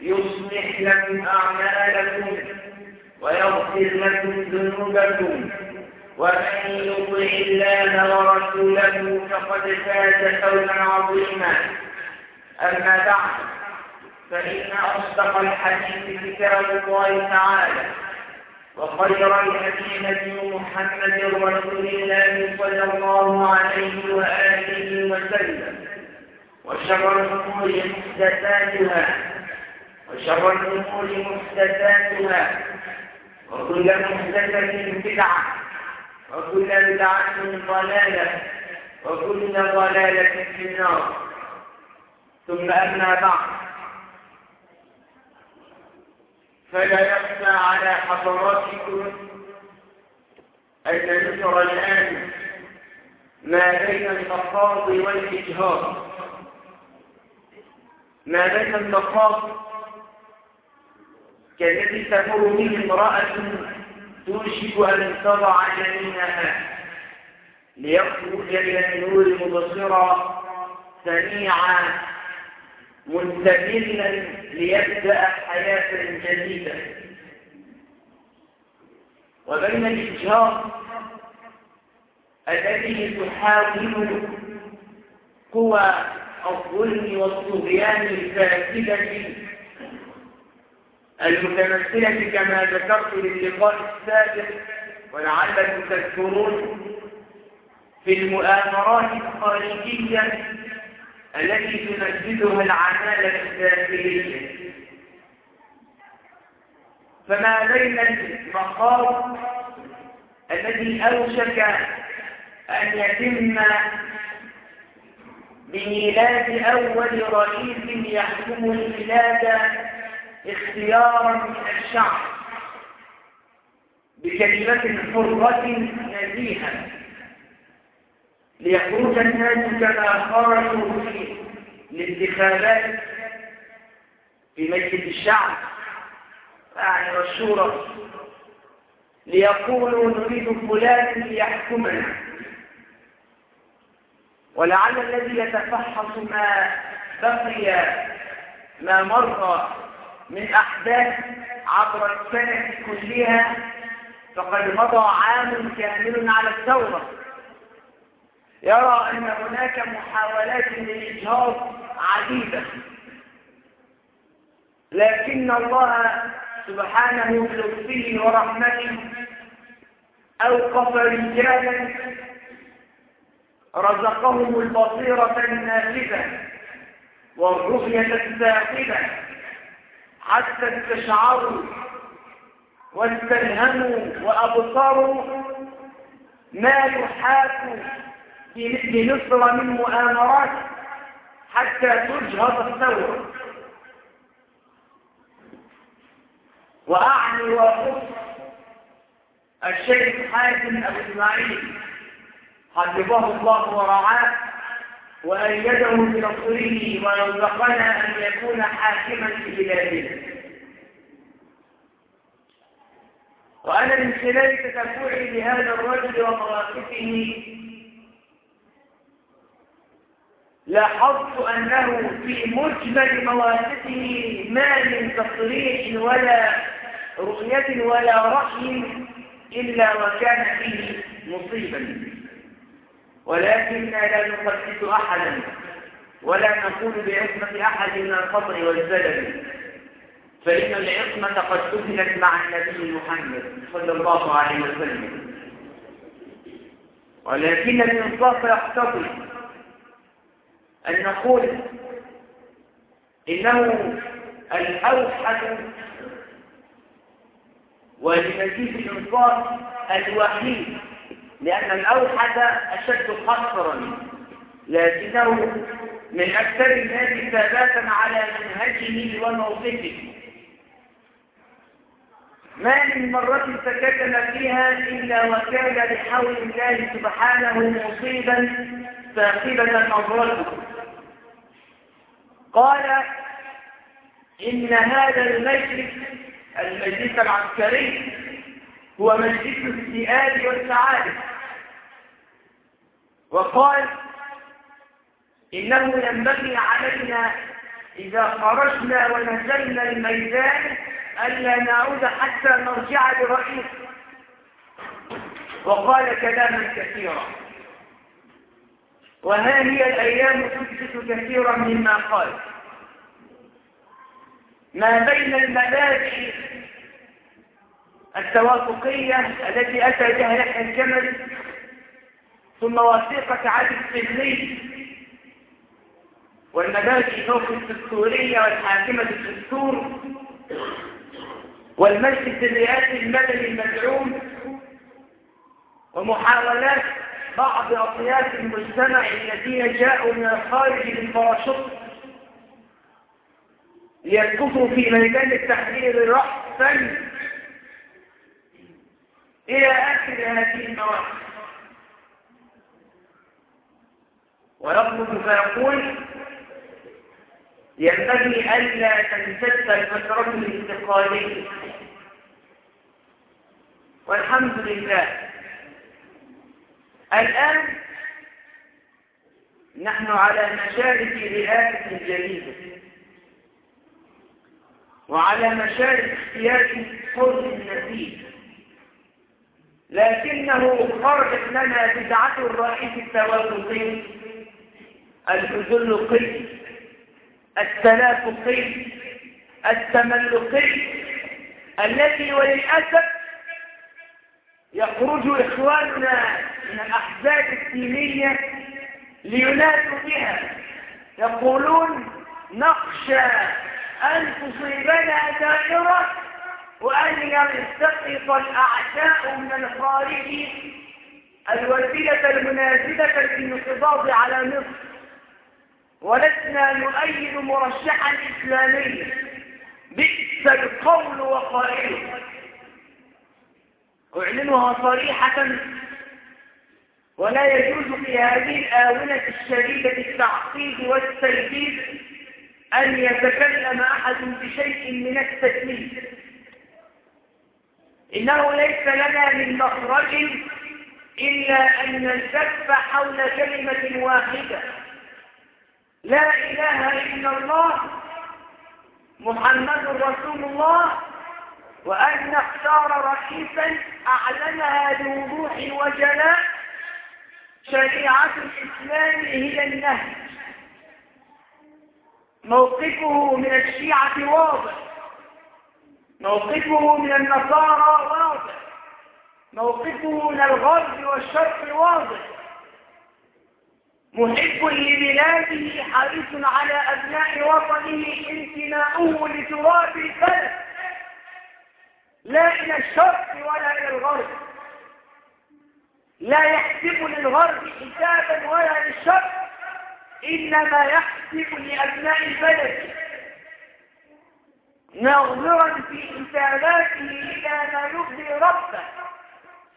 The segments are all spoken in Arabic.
يصلح لكم أعمالكم ويغفر لكم ذنوبكم. ومن يطع الله ورسوله فقد فاز فوزا عظيما. أما بعد فإن أصدق الحديث كتاب الله تعالى وخير الهدي هدي محمد رسول الله صلى الله عليه وآله وسلم وشر الأمور محدثاتها. وشر الأمور محدثاتها وكل محدثة بدعة وكل بدعة ضلالة وكل ضلالة في النار. ثم أما بعد فلا يخفى على حضراتكم أن نشر الآن ما بين المخاض والإجهاض. ما بين المخاض كالذي تمر به امرأة توشك أن تضع جنينها. ليخرج إلى النور مبصرا سميعا منتبلا ليبدأ حياة جديدة. وبين الإجهاض الذي تحاول قوى الظلم والطغيان الفاسدة المتمثلة كما ذكرت للقاء السابق ولعلكم تذكرون في المؤامرات الخارجية التي تنفذها العمالة الداخلية. فما بين المخاض الذي أوشك أن يتم بميلاد أول رئيس يحكم البلاد اختيارا من الشعب بكلمة حرة نزيهة. ليخرج الناس كما خرجوا في الانتخابات. في مجلس الشعب. يعني والشورى ليقولوا نريد فلان ليحكمنا. ولعل الذي يتفحص ما بقي ما مر من أحداث عبر السنة كلها فقد مضى عام كامل على الثورة. يرى أن هناك محاولات للإجهاض عديدة. لكن الله سبحانه بلطفه ورحمته أوقف رجالا رزقهم البصيرة النافذة والرؤية الثاقبة. حتى استشعروا واستلهموا وأبصروا ما يحاك في مصر من مؤامرات حتى تجهض الثورة. وأعني وأخص الشيخ حازم أبو إسماعيل حفظه الله ورعاه وأيده بنصره ورزقنا أن يكون حاكما في بلادنا وأنا من خلال تتبعي لهذا الرجل ومواقفه لاحظت أنه في مجمل مواقفه ما من تصريح ولا رؤية ولا رأي إلا وكان فيه مصيبا. ولكننا لا نقدس أحدا ولا نقول بعصمة أحد من الخطر والزلل. فإن العصمة قد دفنت مع النبي محمد صلى الله عليه وسلم. ولكن الإنصاف يقتضي أن نقول إنه الأوحد ولمزيد الإنصاف الوحيد. لأن الأوحد أشد قصرا لكنه من أكثر الناس ثباتا على منهجه وموقفه. ما من مرة تكلم فيها إلا وكان بحول الله سبحانه مصيبا ثاقبة نظرته. قال إن هذا المجلس المجلس العسكري هو مجلس السئال والسعادة. وقال إنه ينبغي علينا إذا خرجنا ونزلنا الميدان ألا نعود حتى نرجع برئيس وقال كلاما كثيرا. وها هي الأيام تثبت كثيرا مما قال. ما بين المبادئ التوافقية التي أتى بها يحيى الجمل ثم وثيقة علي السجني والمبادئ فوق الدستورية والحاكمة الدستور والمجلس الرئاسي المدني المدعوم ومحاولات بعض أطياف المجتمع الذين جاءوا من الخارج بالباراشوت ليسقطوا في ميدان التحرير رأسا إلى آخر هذه المواقف ويطلب فيقول ينبغي ألا تمتد الفترة الانتقالية. والحمد لله. الآن نحن على مشارف رئاسة جديدة وعلى مشارف اختيار حر النتيجة لكنه خرجت لنا بدعة الرئيس التوافقي الأذلقي التلافقي التملقي الذي وللأسف يخرج إخواننا من الأحزاب الدينية لينادوا بها. يقولون نخشى أن تصيبنا دائرة وأن يلتقط الأعداء من الخارج الوسيلة المناسبة للانقضاض على مصر. ولسنا نؤيد مرشحا إسلاميا. بئس القول وقائله أعلنها صريحة. ولا يجوز في هذه الآونة الشديدة التعقيد والتلبيس أن يتكلم أحد بشيء من التكليف إنه ليس لنا من مخرج إلا أن نلتف حول كلمة واحدة. لا إله إلا الله محمد رسول الله وأن نختار رئيسا أعلنها بوضوح وجلاء شريعة الإسلام هي النهج. موقفه من الشيعة واضح. موقفه من النصارى واضح. موقفه من الغرب والشرق واضح. محب لبلاده حريص على أبناء وطنه انتماؤه لتراب البلد لا إلى الشرق ولا إلى الغرب. لا يحسب للغرب حسابا ولا للشرق. إنما يحسب لأبناء البلد ناظرا في حساباته إلى ما يرضي ربه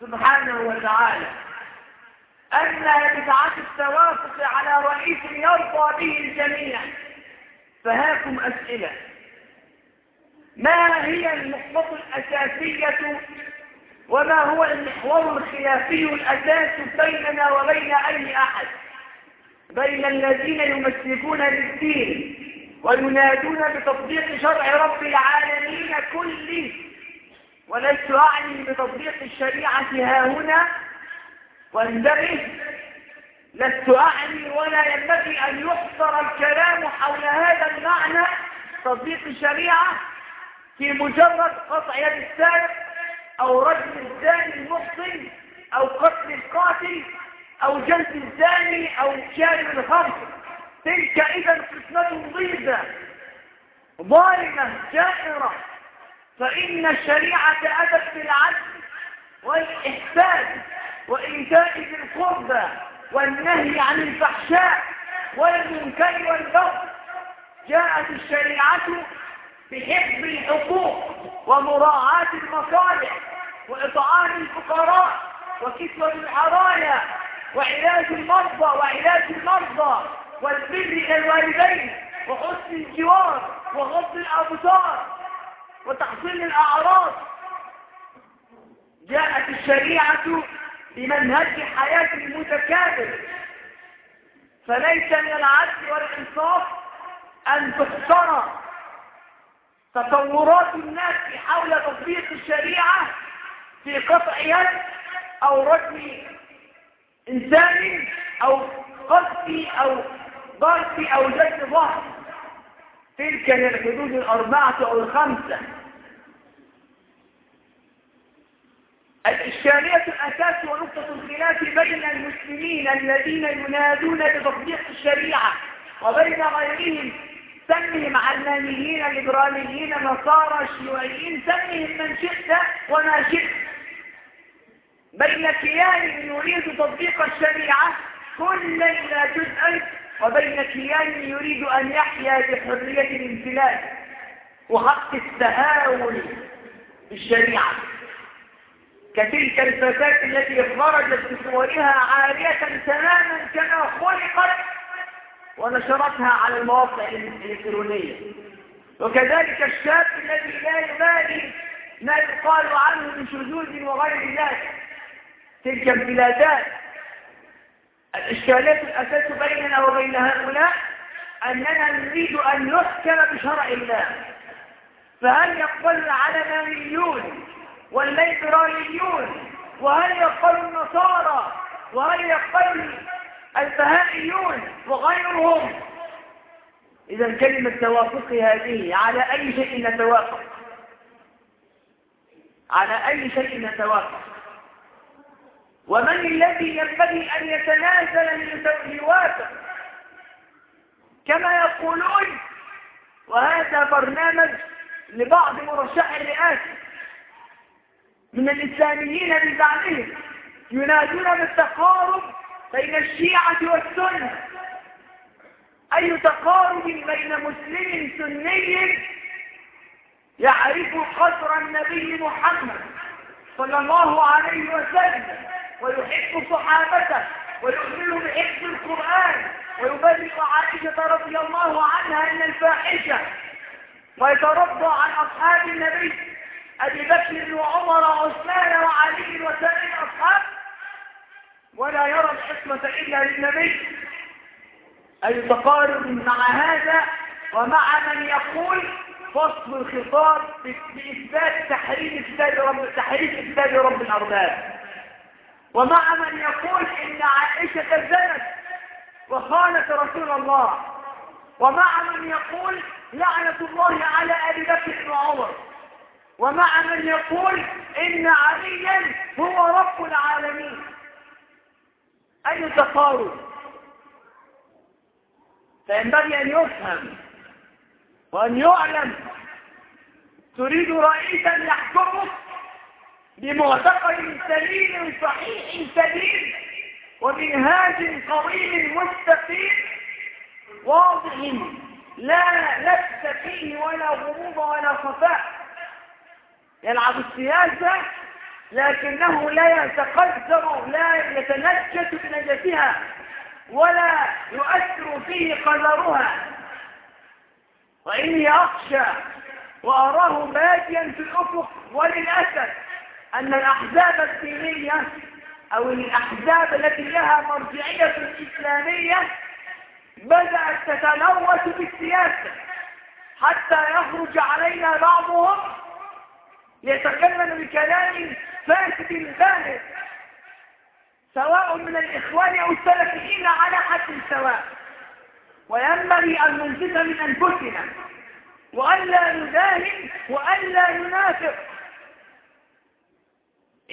سبحانه وتعالى. أنها بدعة التوافق على رئيس يرضى به الجميع. فهاكم أسئلة. ما هي النقطة الأساسية وما هو المحور الخلافي الأساس بيننا وبين أي أحد؟ بين الذين يمسكون بالدين وينادون بتطبيق شرع رب العالمين كله ولست أعني بتطبيق الشريعة ها هنا. وانتبه لست أعني ولا ينبغي أن يحصر الكلام حول هذا المعنى تطبيق الشريعة في مجرد قطع يد السارق أو رجل الزاني المحصن أو قتل القاتل أو جلد الزاني أو شارب الخمر. تلك إذا قسمة ضيزة. ظالمة جائرة. فإن الشريعة أتت بالعدل والإحسان وإيتاء ذي القربى والنهي عن الفحشاء والمنكر والبغي. جاءت الشريعة بحفظ الحقوق ومراعاة المصالح وإطعام الفقراء وكسوة العرايا وعلاج المرضى وعلاج المرضى. والبر الوالدين وحسن الجوار وغض الأبصار وتحصيل الأعراض. جاءت الشريعة بمنهج حياة المتكامل. فليس من العدل والإنصاف أن تخسر تطورات الناس حول تطبيق الشريعة في قطع يد أو رجم إنسان أو قذف أو ضرب أو جد ظهر. تلك هي الحدود الأربعة أو الخمسة. الإشكالية الأساس ونقطة الخلاف بين المسلمين الذين ينادون بتطبيق الشريعة وبين غيرهم سمهم علمانيين ليبراليين نصارى شيوعيين سمهم من شئت وما شئت. بين كيان يريد تطبيق الشريعة كل إلى جزء وبين كيان يريد أن يحيا بحرية الامتلاك وحق التهاون بالشريعة. كتلك الفتاة التي خرجت بصورها عارية تماما كما خلقت ونشرتها على المواقع الإلكترونية. وكذلك الشاب الذي لا يبالي ما يقال عنه من شذوذ وغير ذلك. تلك البلادات الإشكالات الأساس بيننا وبين هؤلاء أننا نريد أن نحكم بشرع الله. فهل يقبل العلمانيون والليبراليون؟ وهل يقبل النصارى؟ وهل يقبل البهائيون وغيرهم؟ إذا كلمة توافق هذه على أي شيء نتوافق؟ على أي شيء نتوافق؟ ومن الذي ينبغي أن يتنازل ليوافق كما يقولون وهذا برنامج لبعض مرشح الرئاسة. من الإسلاميين بزعمهم ينادون بالتقارب بين الشيعة والسنة. أي تقارب بين مسلم سني يعرف قدر النبي محمد صلى الله عليه وسلم؟ ويحب صحابته ويؤمن بحفظ القرآن ويبلغ عائشة رضي الله عنها أن الفاحشة ويترضى عن أصحاب النبي أبي بكر وعمر وعثمان وعلي وسائر الأصحاب. ولا يرى الحكمة إلا للنبي. أي تقارب مع هذا ومع من يقول فصل الخطاب بإثبات تحريم كتاب رب تحريم كتاب رب الأرباب. ومع من يقول إن عائشة زنت وخانت رسول الله. ومع من يقول لعنة الله على أبي بكر وعمر. ومع من يقول إن عليا هو رب العالمين. أي تقارب؟ فينبغي أن يفهم وأن يعلم. تريد رئيسا يحكمك؟ بمعتقد سليم صحيح سليم ومنهاج قويم مستقيم واضح لا لبس فيه ولا غموض ولا خفاء. يلعب السياسة لكنه لا يتقدر لا يتنجس بنجسها ولا يؤثر فيه قدرها. وإني أخشى وأراه باديا في الأفق وللأسف. أن الأحزاب الدينية أو الأحزاب التي لها مرجعية إسلامية بدأت تتلوث بالسياسة حتى يخرج علينا بعضهم يتكلم بكلام فاسد باهظ سواء من الإخوان أو السلفيين على حد سواء. وينبغي أن ننزل من أنفسنا وألا نداهن وألا ننافق.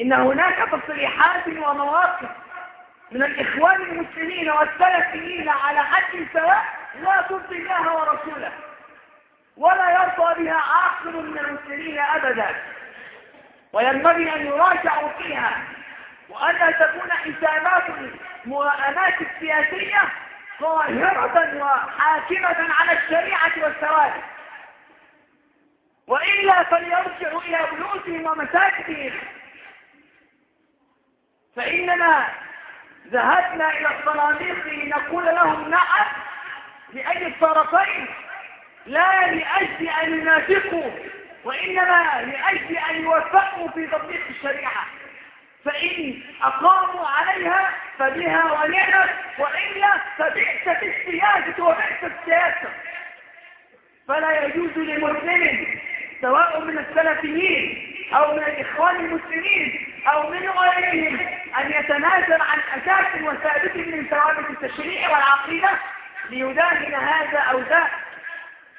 إن هناك تصريحات ومواقف من الإخوان المسلمين والسلفيين على حد سواء لا ترضي الله ورسوله ولا يرضى بها عاقل من المسلمين أبدا. وينبغي أن يراجعوا فيها. وأن تكون حسابات المؤامات السياسية ظاهرة وحاكمة على الشريعة والثوابت. وإلا فليرجعوا إلى بيوتهم ومساجدهم. فإننا ذهبنا إلى الصناديق لنقول لهم نعم لأي الطرفين لا لأجل أن ينافقوا وإنما لأجل أن يوفقوا في تطبيق الشريعة. فإن أقاموا عليها فبها ونعمت وإلا فبئست السياسة وبئست السياسة. فلا يجوز لمسلم سواء من السلفيين أو من الإخوان المسلمين أو من غيرهم أن يتنازل عن أساس وثابت من ثوابت التشريع والعقيدة ليداهن هذا أو ذاك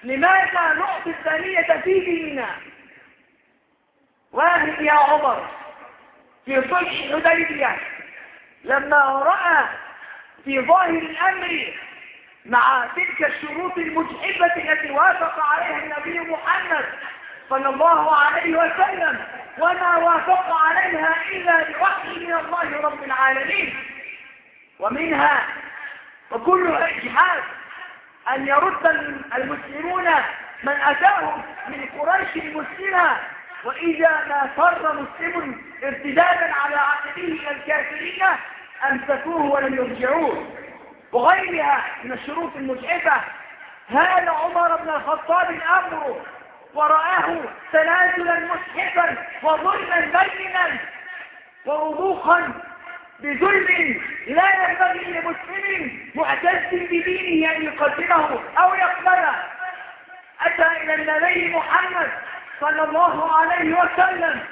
لماذا نعطي الثانية في ديننا؟ واهب يا عمر في صلح حديبية لما رأى في ظاهر الأمر مع تلك الشروط المجحفة التي وافق عليها النبي محمد صلى الله عليه وسلم وما وافق عليها إلا بوحي من الله رب العالمين. ومنها وكلها إجحاف أن يرد المسلمون من أتاهم من قريش المسلمة. وإذا ما فر مسلم ارتدادا على عقبه الكافرين أمسكوه ولم يرجعوه. وغيرها من الشروط المجحفة هذا عمر بن الخطاب الأمر ورآه تنازلا مسحفا وظلما بينا ووضوخا بظلم لا ينبغي لمسلم معتز بدينه أن يقدمه أو يقبله. أتى إلى النبي محمد صلى الله عليه وسلم.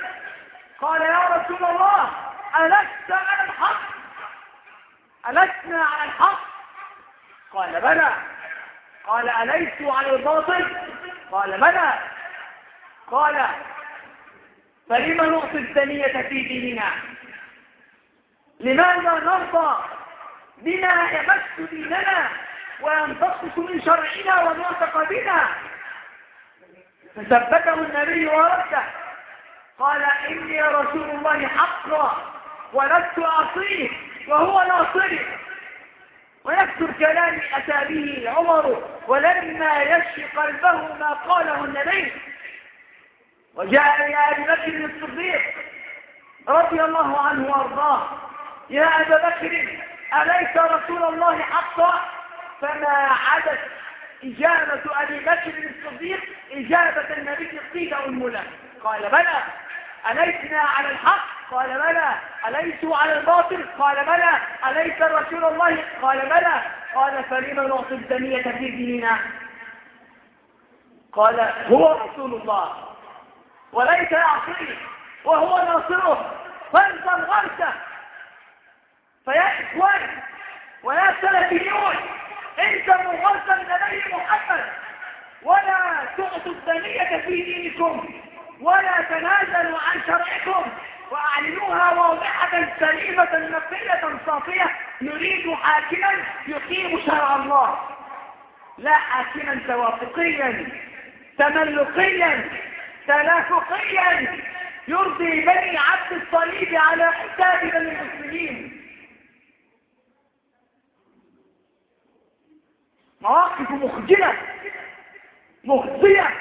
قال يا رسول الله ألست على الحق؟ ألسنا على الحق؟ قال بلى. قال أليس على الباطل؟ قال بلى. قال فلما نعطي الثانية في ديننا؟ لماذا نرضى بما يمس ديننا وينتقص من شرعنا ومعتقدنا؟ فثبته النبي ورده. قال إني رسول الله حقا ولست أعصيه وهو ناصري. ويكثر كلام أتى به عمر ولما يشفي قلبه ما قاله النبي. وجاء إلى أبي بكر الصديق رضي الله عنه وأرضاه. يا أبا بكر أليس رسول الله حقا؟ فما عدت إجابة أبي بكر الصديق إجابة النبي قيل أم قال بلى أليسنا على الحق؟ قال بلى أليسوا على الباطل؟ قال بلى أليس رسول الله؟ قال بلى. قال فلما نعطي الدنية في ديننا؟ قال هو رسول الله. وليس يعصيه وهو ناصره. فانظر غرسه. فيا إخوان ويا سلفيون انتموا غرس النبي محمد. ولا تعطوا الدنية في دينكم. ولا تنازلوا عن شرعكم. وأعلنوها واضحة سليمة نقية صافية. نريد حاكما يقيم شرع الله. لا حاكما توافقيا تملقيا تلافقيا يرضي بني عبد الصليب على حساب بني المسلمين. مواقف مخجلة مخزية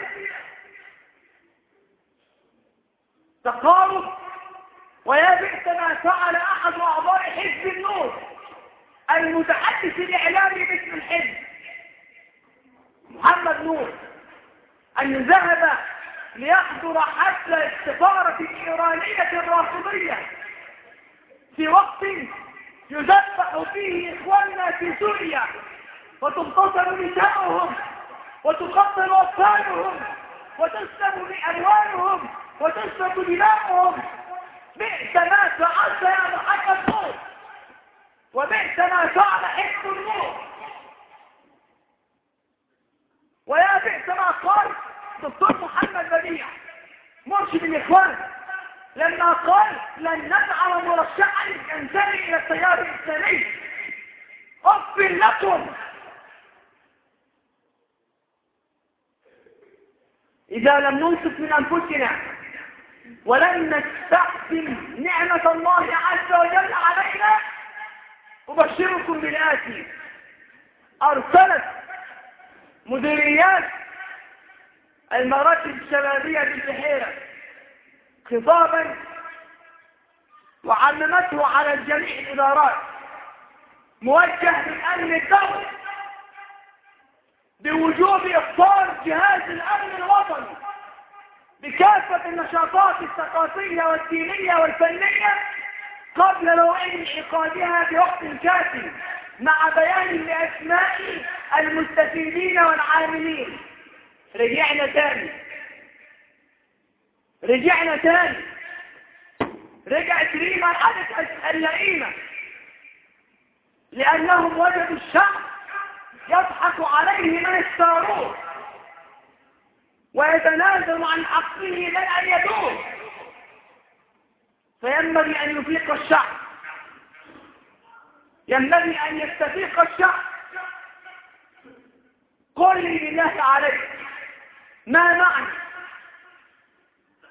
تقارب ويا بئس ما فعل أحد أعضاء حزب النور المتحدث الإعلامي باسم الحزب محمد نور أن ذهب ليحضر حفل السفارة الإيرانية الرافضية في وقت يذبح فيه إخواننا في سوريا وتغتصب نساؤهم وتقتل أطفالهم وتسلب بألوانهم وتسلب دماؤهم. بئس ما فعلت يا محمد نور وبئس ما فعل حزب النور ويا بئس ما قال دكتور محمد بديع. مرشد الإخوان لما قال لن نجعل مرشحا ينتمي إلى التيار الاسلامي اغفر لكم إذا لم ننصف من أنفسنا ولم نستحسن نعمة الله عز وجل علينا. أبشركم بالآتي. أرسلت مديريات المراكز الشبابية بالبحيرة خطابا وعممته على جميع الإدارات موجه للأمن الدولي بوجوب إفطار جهاز الأمن الوطني بكافة النشاطات الثقافية والدينية والفنية قبل موعد انعقادها بوقت كافي مع بيان لأسماء المستفيدين والعاملين. رجعنا تاني. رجعنا تاني. رجعت ريما عدت اللئيمة لأنهم وجدوا الشعب يضحك عليه من الصاروخ ويتنازل عن حقه من أن يدور. فينبغي أن يفيق الشعب ينبغي أن يستفيق الشعب قل بالله عليك ما معنى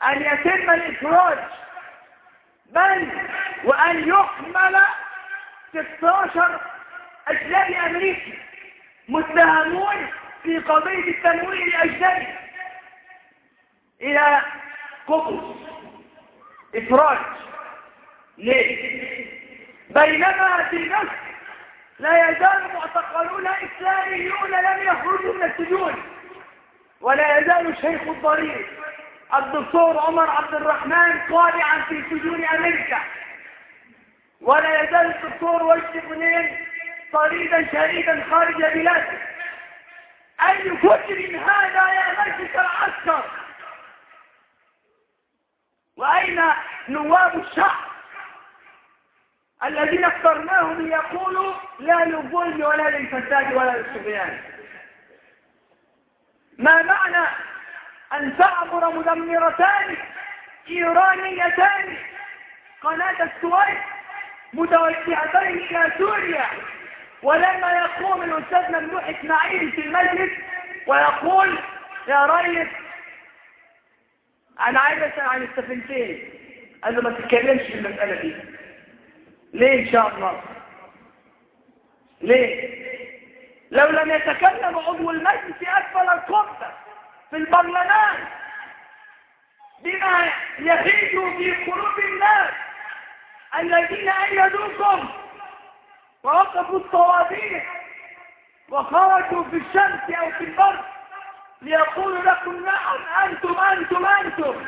أن يتم الإخراج؟ بل وأن يحمل 16 أجنبي أمريكي متهمون في قضية التمويل الأجنبي إلى قطز إفراج ليه؟ بينما في مصر لا يزال معتقلون إسلاميون لم يخرجوا من السجون. ولا يزال الشيخ الضرير الدكتور عمر عبد الرحمن قارعا في سجون أمريكا. ولا يزال الدكتور وجد بنين طريدا شريدا خارج بلاده. أي فجر هذا يا مجلس العسكر؟ وأين نواب الشعب الذين اخترناهم ليقولوا لا للظلم ولا للفساد ولا للصبيان ما معنى أن تعبر مدمرتان إيرانيتان قناة السويس متوجهتين إلى سوريا؟ ولما يقوم الأستاذ ممدوح إسماعيل في المجلس ويقول يا ريس أنا عايز أسأل عن السفينتين قال له ما تتكلمش في المسألة دي. ليه إن شاء الله؟ ليه؟ لو لم يتكلم عضو المجلس أسفل القبة في البرلمان بما يهيج في قلوب الناس الذين أيدوكم ووقفوا الطوابير وخرجوا في الشمس أو في البرد ليقولوا لكم نعم أنتم أنتم أنتم.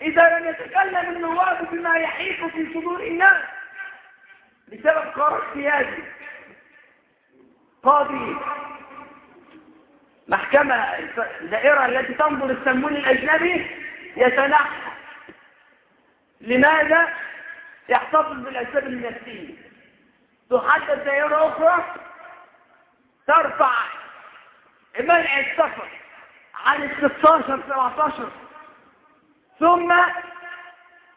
إذا لم يتكلم النواب بما يحيق في صدور الناس. بسبب قرار سياسي. قاضي محكمة الدائرة التي تنظر السمون الأجنبي يتنحى. لماذا؟ يحتفظ بالأسباب النفسية تحدد دائرة أخرى ترفع منع السفر عن ال 16 17 ثم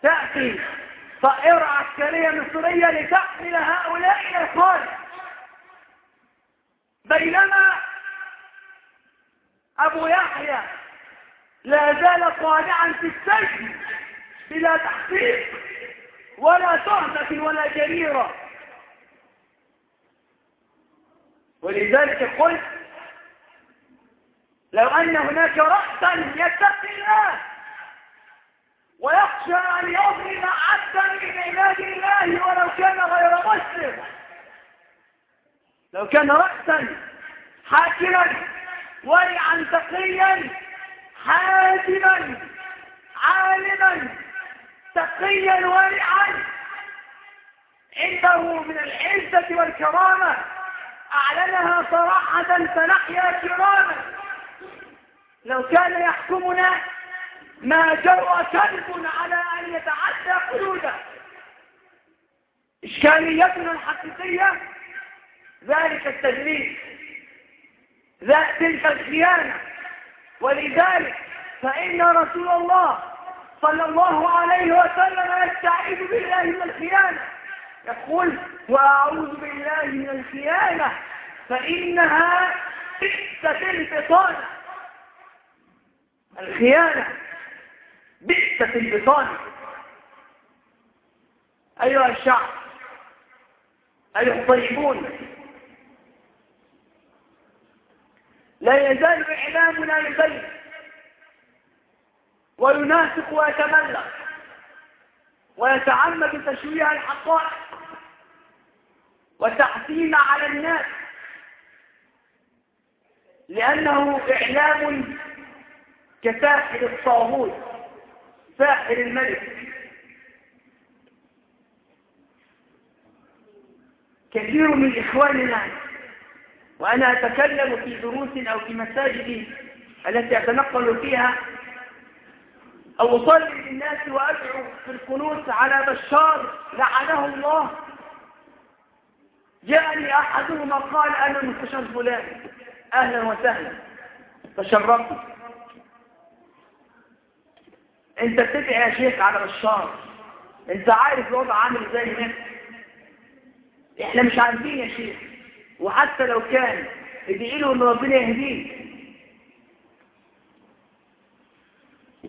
تأتي طائرة عسكرية مصرية لتحمل هؤلاء الخارج بينما أبو يحيى لا زال قانعا في السجن بلا تحقيق ولا تهمة ولا جريرة. ولذلك قلت لو أن هناك رأسا يتقي الله ويخشى أن يظلم عبدا من عباد الله ولو كان غير مسلم. لو كان رأسا حاكما ورعا تقيا حازما عالما تقيا ورعا. عنده من العزة والكرامة أعلنها صراحة فنحيا كراما. لو كان يحكمنا ما جرى كلب على أن يتعدى حدوده إشكاليتنا الحقيقية ذلك التدريس ذا تلك الخيانة. ولذلك فإن رسول الله صلى الله عليه وسلم يستعيذ بالله من الخيانة. يقول وأعوذ بالله من الخيانة. فإنها بئست البطانة الخيانة بئست البطانة أيها الشعب أيها الطيبون لا يزال إعلامنا يزيد وينافق ويتملق ويتعمد تشويه الحقائق وتحسين على الناس لأنه إعلام كساحر الطاغوت ساحر الملك. كثير من إخواننا وأنا أتكلم في دروس أو في مساجد التي أتنقل فيها. أو أصلي للناس وأدعو في القنوت على بشار لعنه الله. جاءني أحدهما قال أنا المستشار فلان. أهلا وسهلا. تشرفت. أنت بتدعي يا شيخ على بشار. أنت عارف الوضع عامل إزاي هناك. إحنا مش عارفين يا شيخ. وحتى لو كان ادعي له إن ربنا يهديه.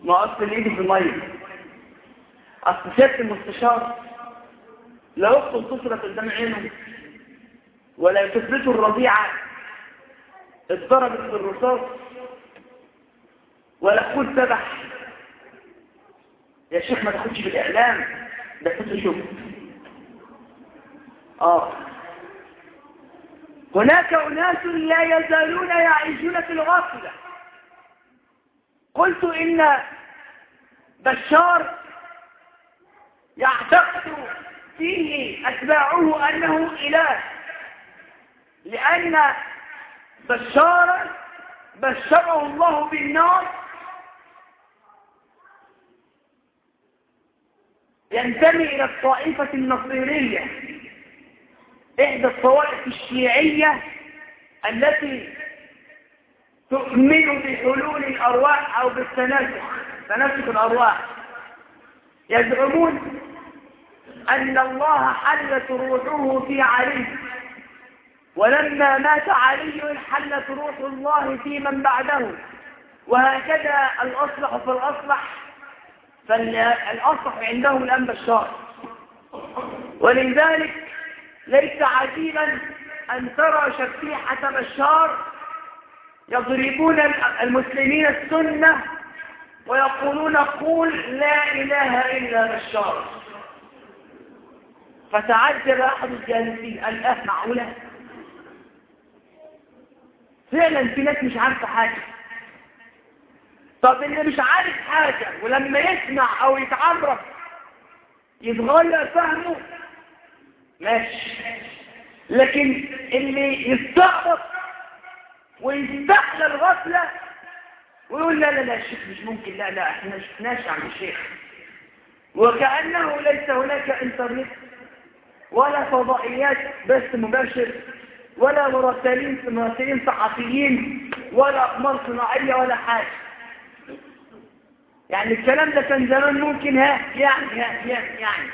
ما أصل ايدي في المية. أصل سياده المستشار. لا يخطب تصرف قدام عينه ولا تثبته الرضيعة. اتضربت بالرصاص. ولا خد سبح يا شيخ ما تاخدش بالإعلام. ده كنت شوف آه. هناك أناس لا يزالون يعيشون في الغفلة قلت إن بشار يعتقد فيه أتباعه أنه إله لأن بشارا بشره الله بالنار. ينتمي إلى الطائفة النصيرية. إحدى الطوائف الشيعية التي تؤمن بحلول الأرواح أو بالتناسخ تناسخ الأرواح. يزعمون أن الله حلت روحه في علي. ولما مات علي حلت روح الله في من بعده. وهكذا الأصلح فالأصلح فالأصلح عندهم الأنبا الشار ولذلك ليس عجيبا أن ترى شفيحة بشار يضربون المسلمين السنة ويقولون قول لا إله إلا بشار. فتعجب أحد الجالسين. الآن معقولة؟ فعلا في ناس مش عارفة حاجة. طب اللي مش عارف حاجة ولما يسمع أو يتعرف يتغير فهمه ماشي. لكن اللي يستعبط ويستحلى الغفلة ويقول لا لا لا الشيخ مش ممكن لا لا إحنا شفناش عن الشيخ. وكأنه ليس هناك إنترنت ولا فضائيات بث مباشر ولا مراسلين مراسلين صحفيين ولا أقمار صناعية ولا حاجة. يعني الكلام ده كان زمان ممكن ها يعني يعني يعني.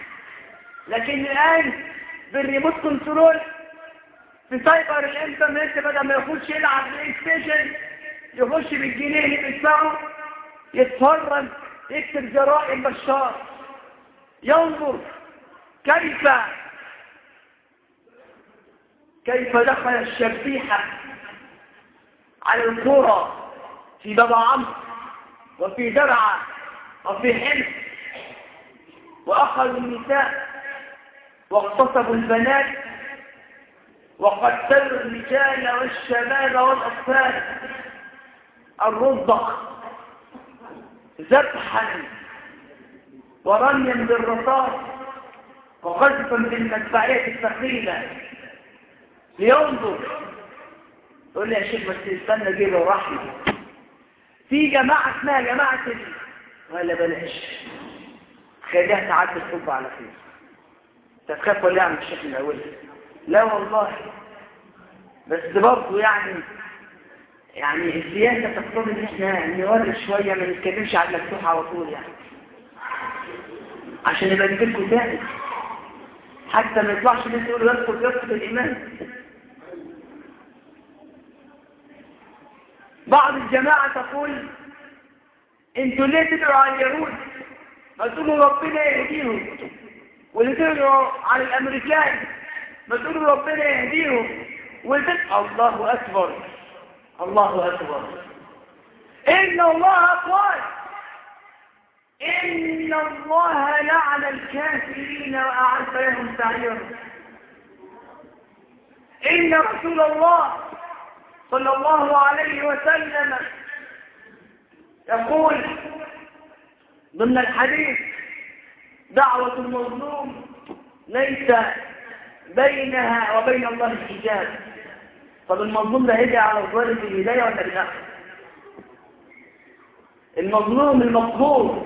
لكن الآن بال remote control. في سايبر الانترنت بدل ما يخش يلعب PlayStation يخش بالجنيه اللي بيدفعه يتفرج يكتب جرائم بشار. ينظر كيف كيف دخل الشبيحة على القرى في باب عمرو وفي درعا وفي حلف وأخذوا النساء. واغتصبوا البنات وقتلوا الرجال والشباب والأطفال الرضع ذبحا ورميا بالرصاص وقذفا بالمدفعية الثقيلة. لينظر. يقول لي يا شيخ بس استنى جيب الرحمة في جماعة اسمها جماعة ولا بلاش. خليها تعدي الصب على خير. تتخاف ولا يعمل الشيخ الأول؟ لا والله. بس برضه يعني يعني السياسة تقتضي إن إحنا نورد شوية ما نتكلمش على المفتوح على طول يعني. عشان يبقى نجيلكم تاني حتى ما يطلعش الناس يقولوا يدخل يدخل الإيمان. بعض الجماعة تقول أنتوا ليه تدعوا على اليهود؟ ما تقولوا ربنا يهديهم. واللي تدعوا على الامريكان ما تقولوا ربنا يهديهم. والبدء الله أكبر الله أكبر. إن الله قال إن الله لعن الكافرين وأعد لهم سعيرا. إن رسول الله صلى الله عليه وسلم يقول ضمن الحديث دعوة المظلوم ليس بينها وبين الله حجاب. طب المظلوم ده هدي على الظالم في ولا لا المظلوم المقهور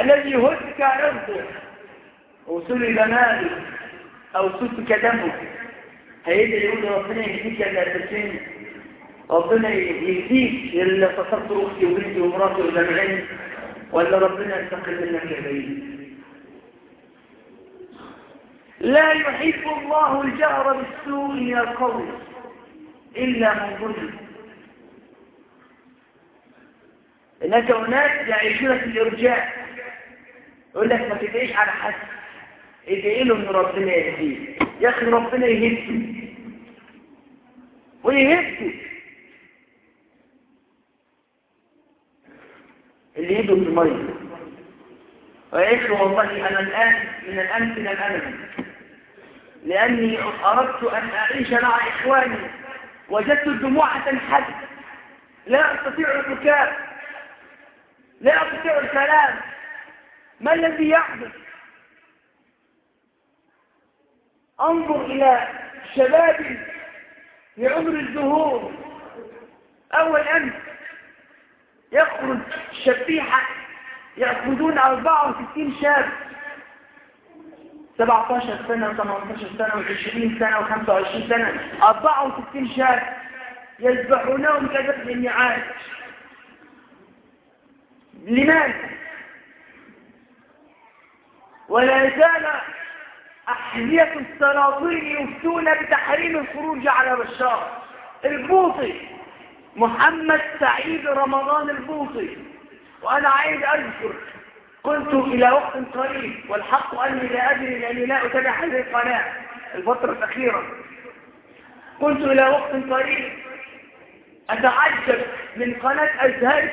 الذي هتك عرضه أو سلب ماله أو سفك دمه. هيدي يقول ربنا يهديك يا تسلم ربنا يهديك اللي تصدت أختي وبنتي ومراتي وجمعين ولا ربنا ينتقم منك يا بعيد لا يحب الله الجهر بالسوء من القول إلا من ظلم. هناك أناس يعيشون في الإرجاء. يقول لك ما تدعيش على حد. ادعي له إن ربنا يهديه. يا أخي ربنا يهديه ويهديه اللي يده في المية. ويقول والله أنا الآن من الامس إلى الامس لأني أردت أن أعيش مع إخواني وجدت الدموع تنحد لا أستطيع البكاء لا أستطيع الكلام. ما الذي يحدث؟ أنظر إلى شباب في عمر الزهور. أول أمس يخرج شبيحة يأخذون 64 شاب. 17 سنة و18 سنة و20 سنة و25 سنة. 64 شاب يذبحونهم كذبح النعاج لماذا؟ ولا يزال أحذية السلاطين يفتون بتحريم الخروج على بشار. البوطي محمد سعيد رمضان البوطي. وأنا عايز أذكر كنت إلى وقت قريب والحق أني لا أدري لأني لا أتابع هذه القناة الفترة الأخيرة. كنت إلى وقت قريب أتعجب من قناة أزهر.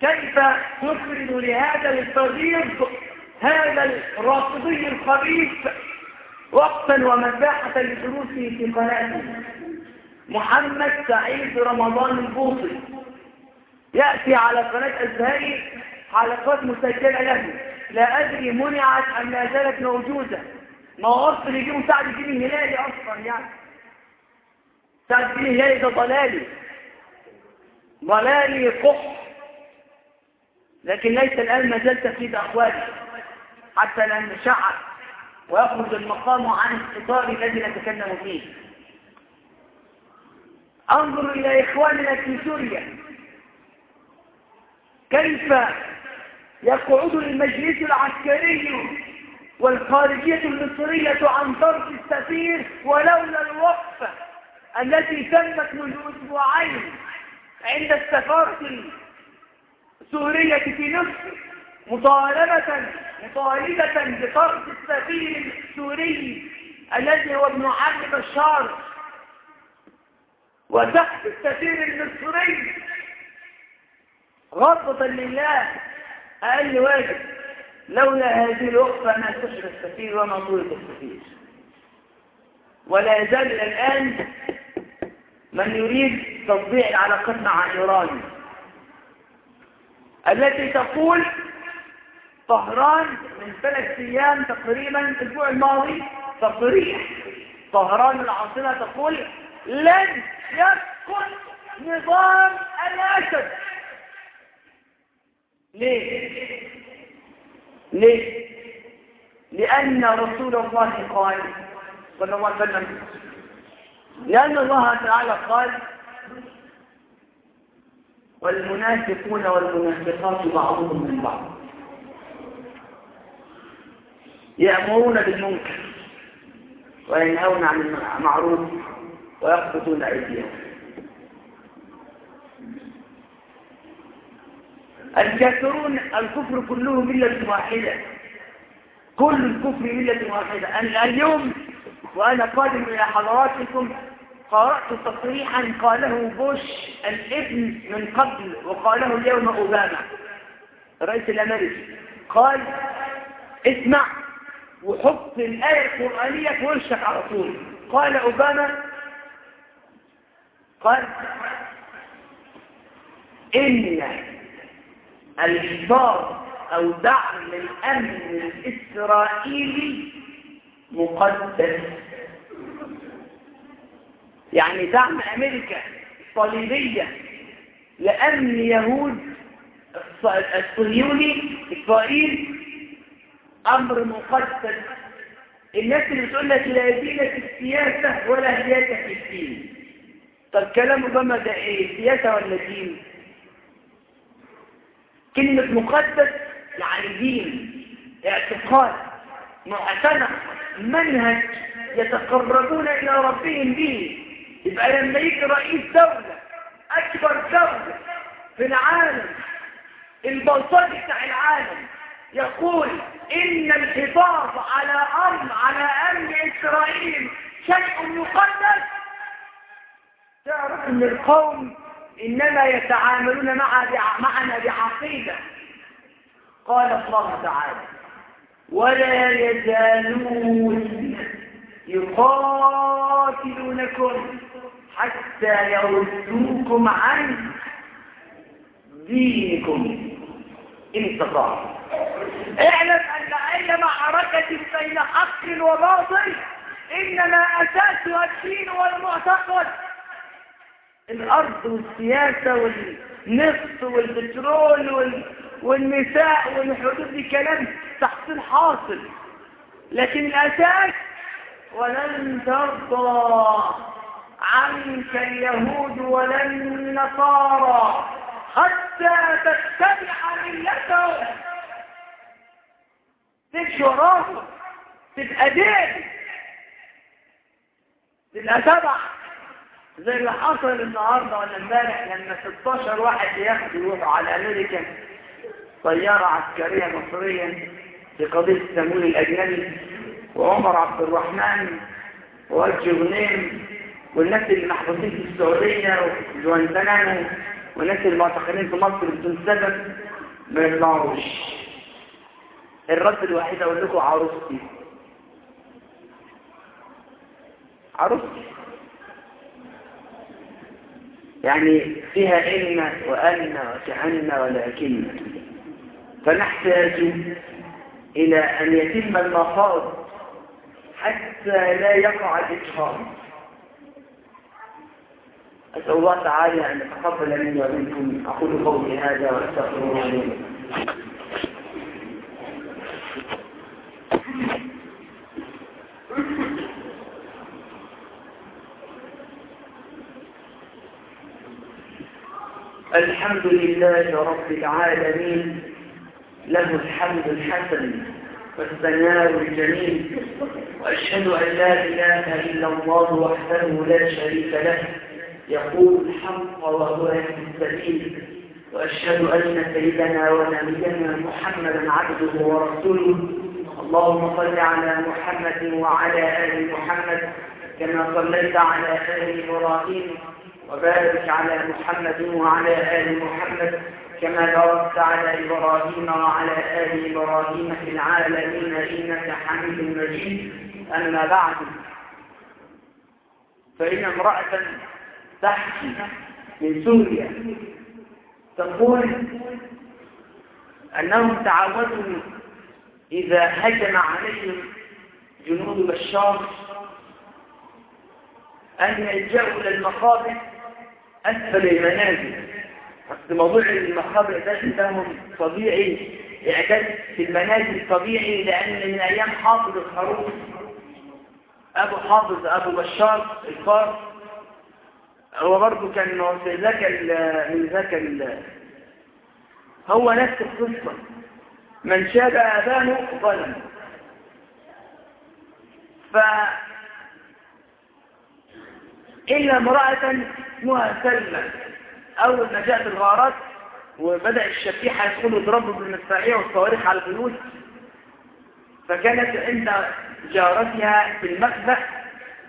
كيف تخرج لهذا الفريق هذا الرافضي الخبيث وقتا ومساحة لدروسه في قناته؟ محمد سعيد رمضان البوطي يأتي على قناة أزهري حلقات مسجلة له لا أدري منعت أم لا زالت موجودة. ما وصل يجيبوا سعد الدين الهلالي أصلا يعني. سعد الدين الهلالي ده ضلالي. ضلالي قح. لكن ليس الآن ما زال تفيد أخواتي حتى لأن شعر. ويخرج المقام عن الإطار الذي نتكلم فيه. أنظر إلى إخواننا في سوريا. كيف يقعد المجلس العسكري والخارجية المصرية عن طرف السفير ولولا الوقفة التي تمت منذ أسبوعين عند السفارة السورية في مصر مطالبة مطالبة بطرد السفير السوري الذي هو ابن عم بشار وتحت السفير المصري غضبة لله. أقل واجب؟ لولا هذه الوقفة ما سحر السفير وما طولت السفير ولا يزال الآن من يريد تطبيع العلاقات مع إيران. التي تقول طهران من ثلاث أيام تقريبا الأسبوع الماضي تصريح طهران العاصمة تقول لن يسقط نظام الأسد. ليه؟ ليه؟ لأن رسول الله قال صلى الله عليه وسلم لأن الله تعالى قال والمنافقون والمنافقات بعضهم من بعض يأمرون بالمنكر وينهون عن المعروف ويقبضون أيديهم الكافرون الكفر كله ملة واحدة. كل الكفر ملة واحدة. اليوم وأنا قادم إلى حضراتكم قرأت تصريحا قاله بوش الابن من قبل وقاله اليوم أوباما الرئيس الأمريكي. قال اسمع وحط الآية القرآنية في وشك على طول. قال أوباما قال إن الحفاظ أو دعم الأمن الإسرائيلي مقدس. يعني دعم أمريكا الصليبية لأمن يهود الصهيوني إسرائيل أمر مقدس. الناس اللي بتقول لك لا دين في السياسة ولا سياسة في الدين. طب كلام أوباما ده إيه؟ سياسة ولا دين؟ كلمة مقدس يعني دين اعتقاد معتنق منهج يتقربون إلى ربهم به. يبقى لما يجي رئيس دولة أكبر دولة في العالم البلطجي بتاع العالم يقول إن الحفاظ على أمن على أمن إسرائيل شيء مقدس. تعرف أن القوم إنما يتعاملون مع معنا بعقيدة. قال الله تعالى ولا يزالون يقاتلونكم حتى يردوكم عن دينكم. إن استطاعوا. اعلم أن أي معركة بين حق وباطل إنما أساسها الدين والمعتقد. الأرض والسياسة والنفط والبترول وال... والنساء والحدود دي كلام تحصيل حاصل. لكن الأساس ولن ترضى عنك اليهود ولا النصارى حتى تتبع ملتهم. تمشي وراهم تبقى دين تبقى تبع. زي اللي حصل النهارده ولا امبارح لما 16 واحد يروحوا على أمريكا طيارة عسكرية مصرية في قضيه التمويل الأجنبي وعمر عبد الرحمن ووجه غنيم والناس اللي محبوسين في السعودية وجوانتنامو والناس اللي معتقلين في مصر بدون سبب ما يطلعوش. الرد الوحيد أقول لكم عروستي. عروستي. يعني فيها إن وأن وكأن ولكن. فنحتاج إلى أن يتم المفاض حتى لا يقع الإجهاض أسأل الله تعالى أن يتقبل مني ومنكم. أقول قولي هذا وأستغفر الله الحمد لله رب العالمين له الحمد الحسن والثناء الجميل وأشهد أن لا إله إلا الله وحده لا شريك له يقول الحق وهو يهدي السبيل وأشهد أن سيدنا ونبينا محمدا عبده ورسوله اللهم صل على محمد وعلى آل محمد كما صليت على آل إبراهيم وبارك على محمد وعلى آل محمد كما باركت على إبراهيم وعلى آل إبراهيم في العالمين إنك حميد مجيد. أما بعد فإن امرأة تحكي من سوريا تقول أنهم تعودوا إذا هجم عليهم جنود بشار أن يلجأوا إلى المقابر أسفل المنازل. بس موضوع المقابر ده عندهم طبيعي. إعداد في المنازل طبيعي لأن من أيام حافظ الخروف أبو حافظ أبو بشار الفار هو برضه كان في ذاك من ذاك هو نفس القصة. من شاب أباه ظلم. إلا امرأة سلمى أول ما جاءت الغارات وبدأ الشفيحة يدخلوا يضربوا بالمدفعية والصواريخ على البيوت فكانت عند جارتها في المخبأ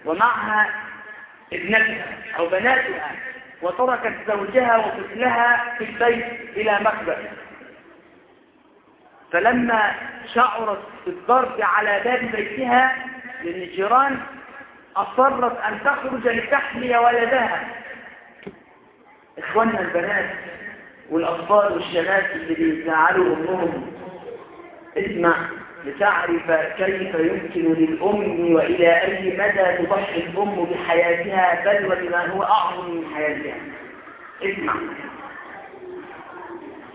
ومعها ابنتها أو بناتها وتركت زوجها وطفلها في البيت إلى مخبأ. فلما شعرت بالضرب على باب بيتها لأن الجيران أصرت أن تخرج لتحمي ولدها. إخواننا البنات والأطفال والشباب اللي بيزعلوا أمهم اسمع لتعرف كيف يمكن للأم وإلى أي مدى تضحي الأم بحياتها بل وبما هو أعظم من حياتها. اسمع.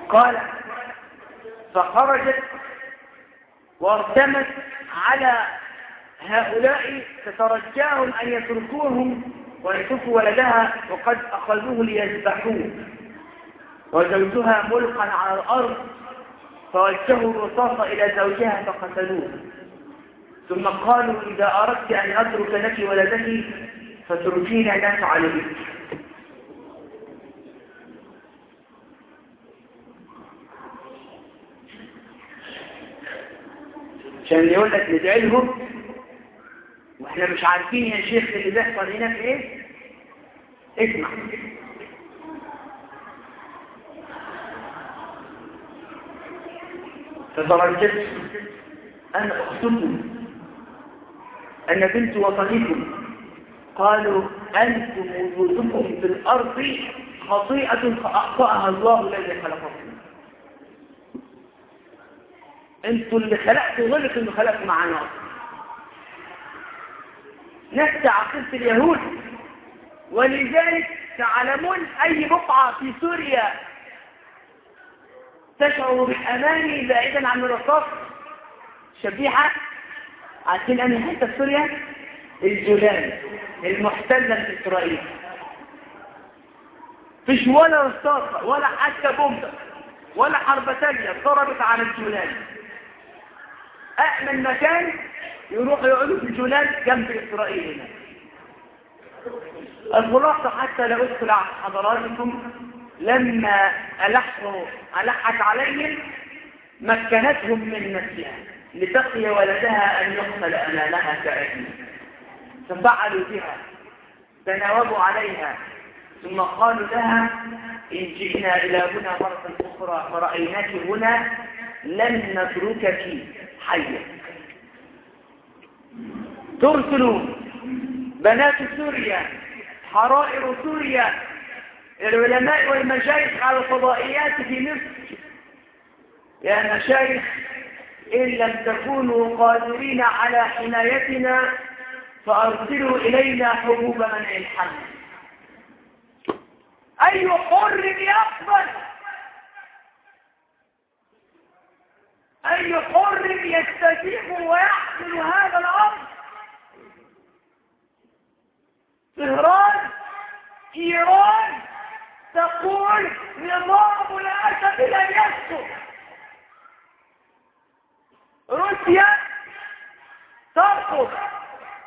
قال فخرجت وارتمت على هؤلاء تترجاهم أن يتركوهم ويتركوا ولدها وقد أخذوه ليذبحوه. وزوجها ملقا على الأرض فوجهوا الرصاص إلى زوجها فقتلوه. ثم قالوا إذا أردت أن أترك لك ولدك فتركينا نفعل بك عشان يقول لك ندعي لهم وإحنا مش عارفين يا شيخ اللي بيحصل هنا في إيه؟ اسمع. فترجت أنا أختكم أنا بنت وطنكم قالوا أنتم وجودكم في الأرض خطيئة فأخطأها الله الذي خلقكم. أنتم اللي خلقتوا غلق اللي خلقتوا معنا. نفس عقيدة اليهود. ولذلك تعلمون أي بقعة في سوريا تشعر بالأمان بعيدا عن الرصاص شبيحة عارفين أن حتة في سوريا الجولان المحتلة من إسرائيل. فيش ولا رصاصة ولا حتى بومبة ولا حرب تانية ضربت على الجولان. أأمن مكان يروحوا يقعدوا في الجولان جنب إسرائيل هنا. الخلاصة حتى لا أدخل على حضراتكم لما ألحوا ألحت عليهم مكنتهم من نفسها لتقي ولدها أن يقتل أمامها كأهل. ففعلوا بها تناوبوا عليها. ثم قالوا لها إن جئنا إلى هنا مرة أخرى فرأيناك هنا لن نتركك حيا ترسل بنات سوريا حرائر سوريا. العلماء والمشايخ على الفضائيات في مصر. يا مشايخ إن لم تكونوا قادرين على حمايتنا فأرسلوا إلينا حبوب منع الحمل. أي حر يقبل! أي حر يستجيب ويحمل هذا الأمر. طهران إيران تقول نظام الأسد لن يسكت روسيا ترفض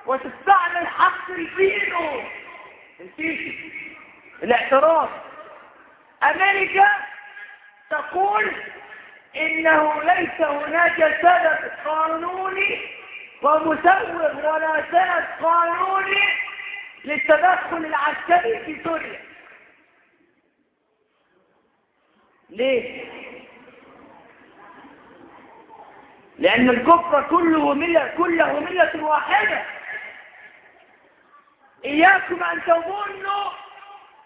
وتستعمل حق الفينو. الفيشي الاعتراض أمريكا تقول إنه ليس هناك سبب قانوني ومسوغ ولا سبب قانوني للتدخل العسكري في سوريا ليه؟ لأن الكفر كله ملة كله ملة واحدة إياكم أن تظنوا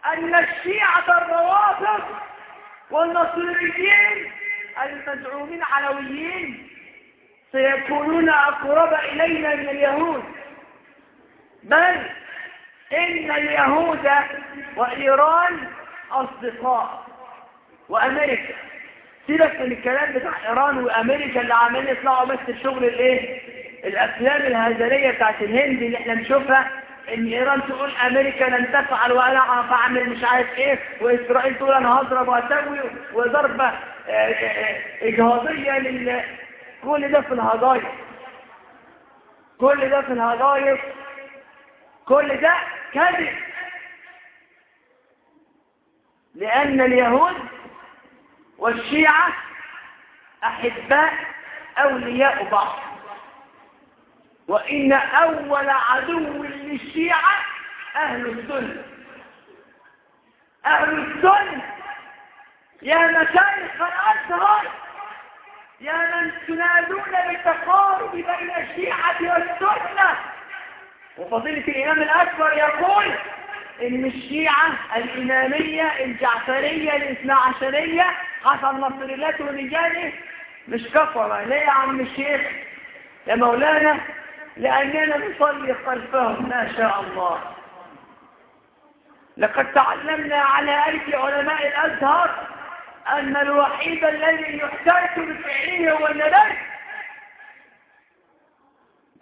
أن الشيعة الروافض والنصريين المزعومين علويين. سيكونون أقرب إلينا من اليهود. بل إن اليهود وإيران أصدقاء. وأمريكا. سيبك من الكلام بتاع إيران وأمريكا اللي عمالين يطلعوا بس الشغل الإيه؟ الأفلام الهزلية بتاعت الهند اللي إحنا نشوفها إن إيران تقول أمريكا لن تفعل وأنا أعمل مش عارف إيه وإسرائيل تقول أنا هضرب وأسوي وضربه إجهاضية لل كل ده في الهضايف كل ده في الهضايف كل ده كذب. لأن اليهود والشيعة أحباء أولياء بعض. وإن أول عدو للشيعة أهل السنة. أهل السنة. يا مشايخ الأزهر. يا من تنادون بالتقارب بين الشيعة والسنة. وفضيلة الإمام الأكبر يقول إن الشيعة الإمامية الجعفرية الاثنى عشرية حسن نصر الله ورجاله مش كفرة ليه يا عم الشيخ؟ يا مولانا لأننا نصلي خلفهم ما شاء الله. لقد تعلمنا على أيدي علماء الأزهر أن الوحيد الذي يحتاج بفعله هو النبي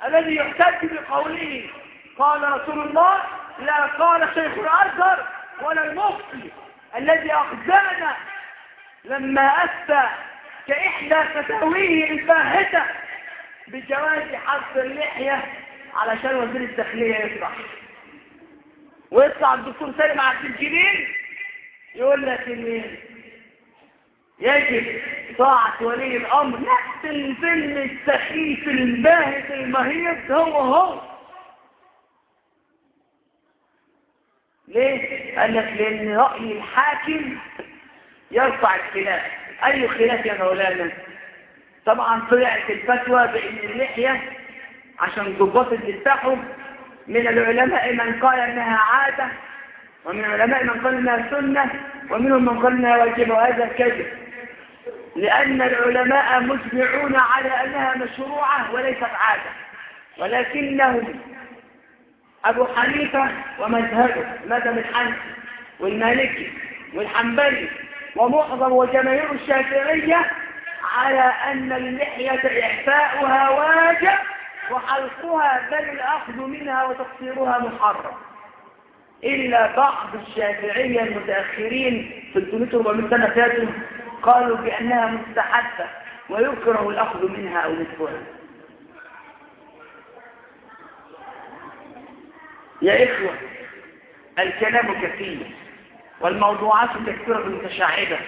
الذي يحتاج بقوله قال رسول الله لا قال شيخ الأزهر ولا المفتي الذي أخزانا لما أفتى كإحدى فتاويه الفاهتة بجواز حظ اللحية علشان وزير الداخلية يطلع ويطلع الدكتور سالم عبد الجليل يقول لك إن يجب طاعة ولي الأمر نفس الفيلم السخيف الباهت المهيب هو هو ليه؟ قال لك لأن رأي الحاكم يرفع الخلاف أي خلاف يا مولانا؟ طبعا طلعت الفتوى بأن اللحية عشان ضباط يفتحوا من العلماء من قال إنها عادة ومن العلماء من قال إنها سنة ومنهم من قال إنها واجبة وهذا كذب. لأن العلماء مجمعون على أنها مشروعة وليست عادة. ولكنهم أبو حنيفة ومذهبه مذهب الحنفي والمالكي والحنبلي ومعظم وجماهير الشافعية على أن اللحية إعفاؤها واجب وحلقها بل الأخذ منها وتقصيرها محرم. إلا بعض الشافعية المتأخرين في 300 سنة فاتوا قالوا بأنها مستحبة ويكره الأخذ منها أو نسبها يا إخوة الكلام كثير. والموضوعات كثيرة متشعبة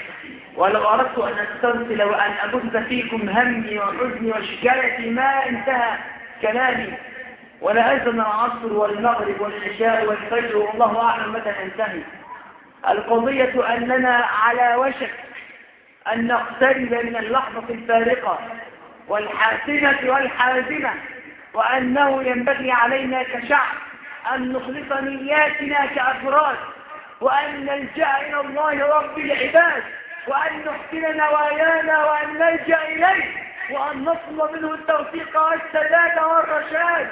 ولو أردت أن أسترسل وأن أبث فيكم همي وحزني وشكايتي ما انتهى كلامي. ولا أذن العصر والمغرب والعشاء والفجر والله أعلم متى ننتهي القضية أننا على وشك أن نقترب من اللحظة الفارقة والحاسمة والحازمة وأنه ينبغي علينا كشعب أن نخلص نياتنا كأفراد. وأن نلجأ إلى الله رب العباد وأن نحسن نوايانا وأن نلجأ إليه وأن نطلب منه التوفيق والسداد والرشاد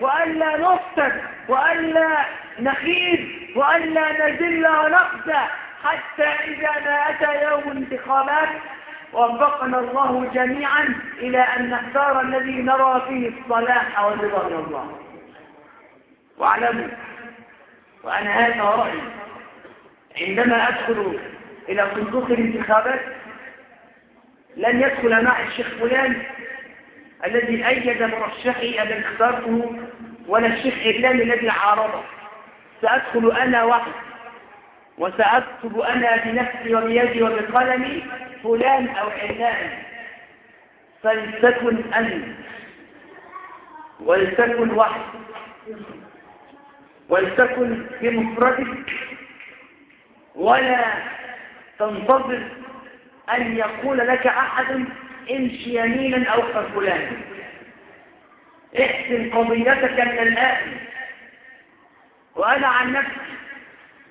وأن لا نفتن وأن لا نخيب وأن لا نزل ونخزى حتى إذا ما أتى يوم الانتخابات. وفقنا الله جميعا إلى أن نختار الذي نرى فيه الصلاح والرضا من الله. واعلموا وأنا هذا رأيي. عندما أدخل إلى صندوق الانتخابات لن يدخل معي الشيخ فلان الذي أيد مرشحي الذي اخترته ولا الشيخ إعلام الذي عارضه. سأدخل أنا وحدي وسأكتب أنا بنفسي وبيدي وبقلمي فلان أو علان فلتكن أنت ولتكن وحد ولتكن بمفردك ولا تنتظر أن يقول لك أحد امشي يمينا أو فلان احسن قضيتك من الآن. وأنا عن نفسي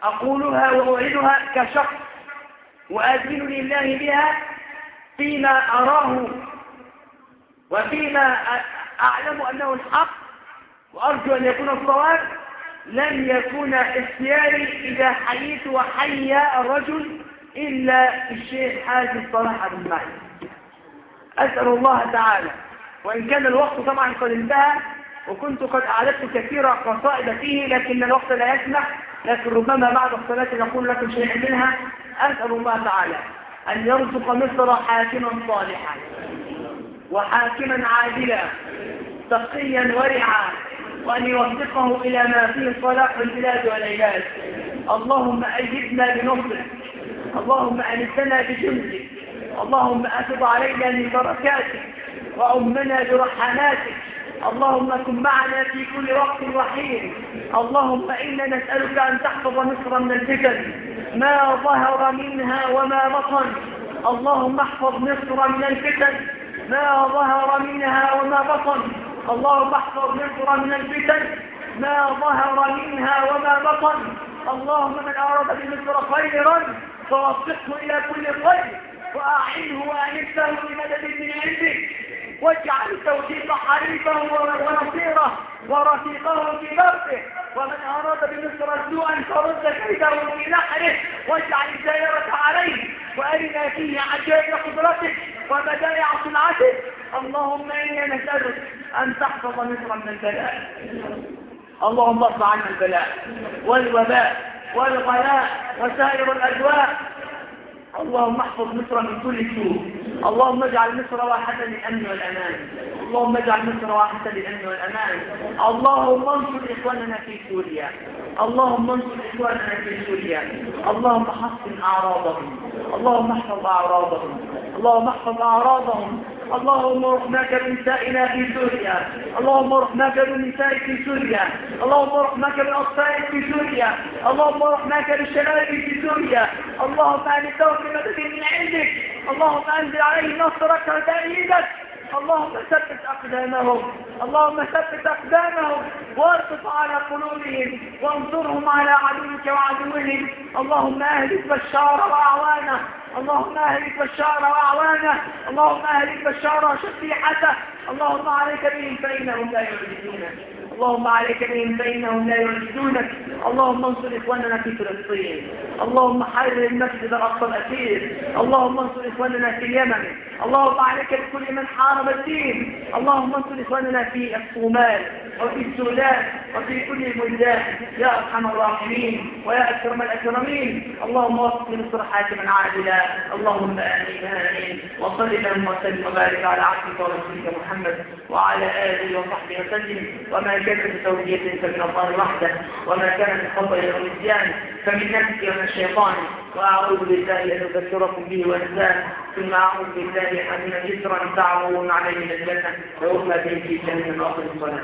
أقولها وأعيدها كشخص وأذن لله بها فيما أراه وفيما أعلم أنه الحق وأرجو أن يكون الصواب. لن يكون اختياري إذا حييت وحي الرجل إلا الشيخ حاج صلاح بن معي أسأل الله تعالى. وإن كان الوقت طبعا قد انتهى وكنت قد أعددت كثير قصائد فيه لكن الوقت لا يسمح لكن ربما بعد الصلاة نقول لكم شيئا منها. أسأل الله تعالى أن يرزق مصر حاكما صالحا وحاكما عادلا تقيا ورعا. وأن يوفقه إلى ما فيه صلاح البلاد والعباد. اللهم أيدنا بنصرك اللهم أنسنا بجندك اللهم أفض علينا من بركاتك وأمنا برحماتك اللهم كن معنا في كل وقت وحين. اللهم إنا نسألك أن تحفظ مصر من الفتن. ما ظهر منها وما بطن. اللهم احفظ مصر من الفتن. ما ظهر منها وما بطن. اللهم احفظ مصر من الفتن ما ظهر منها وما بطن. اللهم من أراد بمصر خيرا فوفقه إلى كل خير وأعنه وأنسه بمدد من عندك. واجعل التوفيق حريفه ونصيره ورفيقه في برده ومن أراد بمصر سوءا فرد كيده في نحره. واجعل الدائرة عليه وأرنا فيه عجائب قدرتك وبدائع صنعتك اللهم إنا نسألك أن تحفظ مصر من البلاء. اللهم ارفع عنا البلاء والوباء والغلاء وسائر الأجواء. اللهم احفظ مصر من كل سوء. اللهم اجعل مصر واحدة للأمن والأمان. اللهم اجعل مصر واحدة للأمن والأمان. اللهم انصر إخواننا في سوريا. اللهم انصر إخواننا في سوريا. اللهم حصن أعراضهم. اللهم احفظ أعراضهم. اللهم احفظ أعراضهم. اللهم رحمك بنسائنا في سوريا. اللهم رحمك بالنساء في سوريا. اللهم رحمك بالأطفال في سوريا. اللهم رحمك بالشباب في سوريا. اللهم أنسهم بمدد من عندك. اللهم أنزل عليه نصرك وتأييدك. اللهم ثبت أقدامهم. اللهم ثبت أقدامهم. واربط على قلوبهم. وانصرهم على عدوك وعدوهم. اللهم أهلك بشار وأعوانه. اللهم أهلك بشار وأعوانه اللهم أهلك بشار وشفيحته اللهم عليك بهم فإنهم لا يعجزونك اللهم عليك بهم فإنهم لا يعجزونك اللهم انصر إخواننا في فلسطين. اللهم حرر المسجد الأقصى الأسير. اللهم انصر إخواننا في اليمن. اللهم عليك بكل من حارب الدين. اللهم انصر إخواننا في الصومال وفي السودان وفي كل البلدان يا أرحم الراحمين ويا أكرم الأكرمين. اللهم وفق مصر حاكما عادلا اللهم آمين. آمين. وصل اللهم وسلم وبارك على عبدك ورسولك محمد وعلى آله وصحبه وسلم. وما كان بتوجيه فمن الله وحده وما كان من خطأ أو نسيان فمن نفسي ومن الشيطان. وأعوذ بالله أن أذكركم به وأنساه. ثم أعوذ بالله أن يسرا تعرضون عليه من الجنة. ويغفى به في جهنم آخر الصلاة.